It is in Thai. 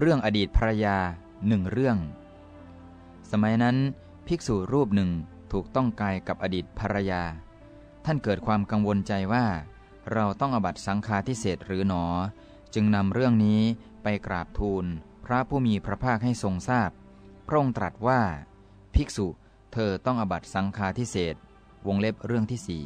เรื่องอดีตภรรยาหนึ่งเรื่อง สมัยนั้นภิกษุรูปหนึ่งถูกต้องกายกับอดีตภรรยา ท่านเกิดความกังวลใจว่า เราต้องอบัตสังฆาทิเศษหรือหนอ จึงนำเรื่องนี้ไปกราบทูล พระผู้มีพระภาคให้ทรงทราบพระองค์ตรัสว่า ภิกษุเธอต้องอบัตสังฆาทิเศษวงเล็บเรื่องที่สี่